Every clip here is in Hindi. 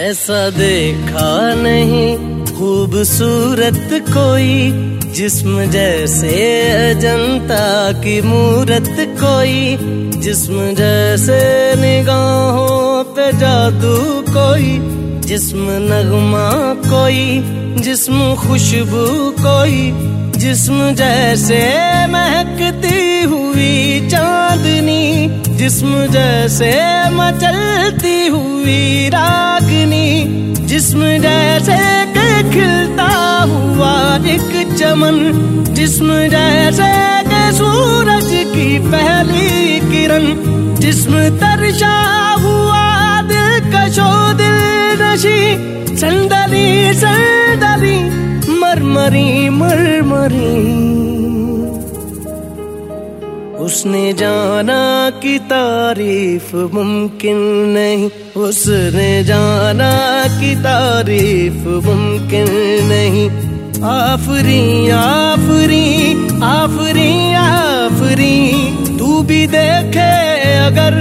ऐसा देखा नहीं खूबसूरत कोई जिस्म जैसे अजंता की मूरत कोई जिस्म जैसे निगाहों पे जादू कोई जिस्म नगमा कोई जिस्म खुशबू कोई जिस्म जैसे महकती हुई चांदनी जिस्म जैसे मचलती हुई रागनी। जिस्म जैसे खिलता हुआ एक चमन। जिस्म जैसे के सूरज की पहली किरण। जिस्म तरशा हुआ दिल कशो दिल नशी। संदली संदली मरमरी मरमरी। उसने जाना कि तारीफ़ मुमकिन नहीं। उसने जाना कि तारीफ़ मुमकिन नहीं। आफरी आफरी आफरी आफरी, तू भी देखे अगर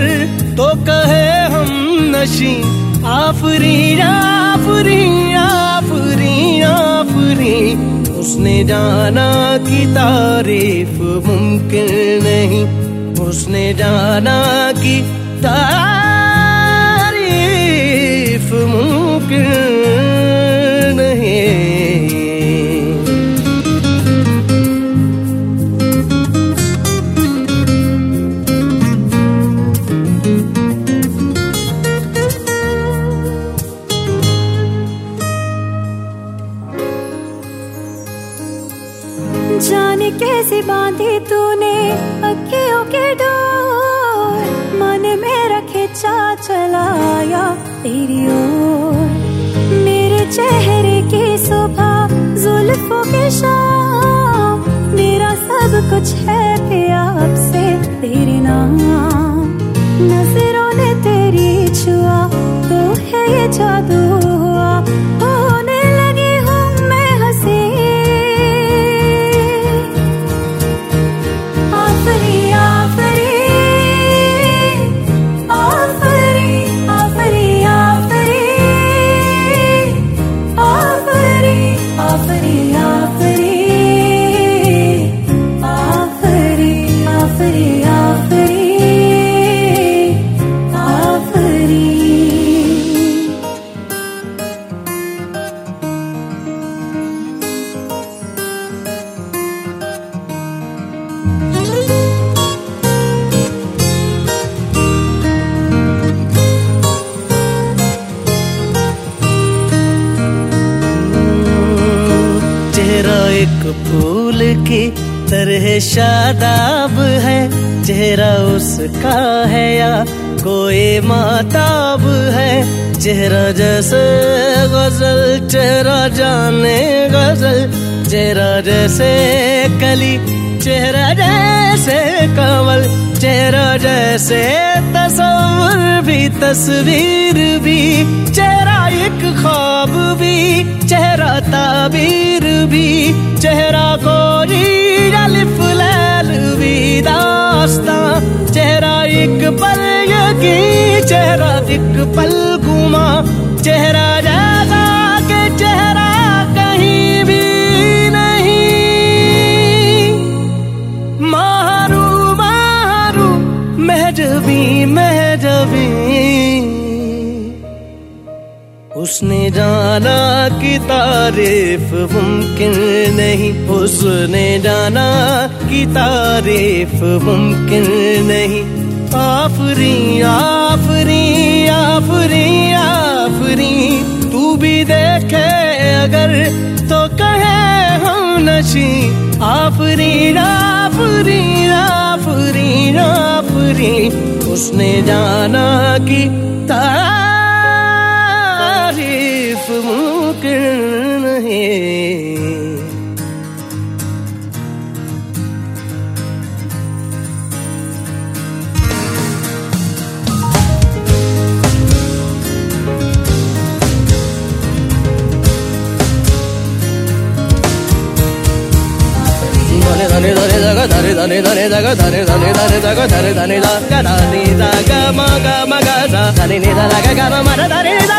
तो कहे हम नशी। आफरी आफरी उसने जाना कि तारीफ़ मुमकिन नहीं। उसने जाना कि तारीफ़ बांधी तूने अखियों के मन में रखे चा चलाया तेरी मेरे चेहरे की सुबह जुल्फों के शाम। मेरा सब कुछ है प्यार से तेरे नाम। नज़रों ने तेरी छुआ तो है ये जादू। की तरह शादाब है। चेहरा उसका है या कोई माताब है। चेहरा जैसे गज़ल, चेहरा जाने गज़ल। चेहरा जैसे कली, चेहरा जैसे कमल। चेहरा जैसे तस्वीर भी तस्वीर भी। चेहरा एक ख्वाब भी, चेहरा ताबीर चेहरा एक पल घुमा, चेहरा जैसा के चेहरा कहीं भी नहीं। मारू मारू महजबी महजबी उसने जाना की तारीफ़ मुमकिन नहीं, उसने जाना की तारीफ़ मुमकिन नहीं। आफरी आफरी आफरी आफरी तू भी देखे अगर तो कहे हम नशी। आफरी आफरी आफरी आफरी उसने जाना कि तारीफ़ मुमकिन नहीं। ధని ధని దగ ధని ధని ధని దగ ధని ధని ధని దగ ధని ధని దగ ధని దగ మగ మగ ధని నిధ దగ గమ మన ధని నిధ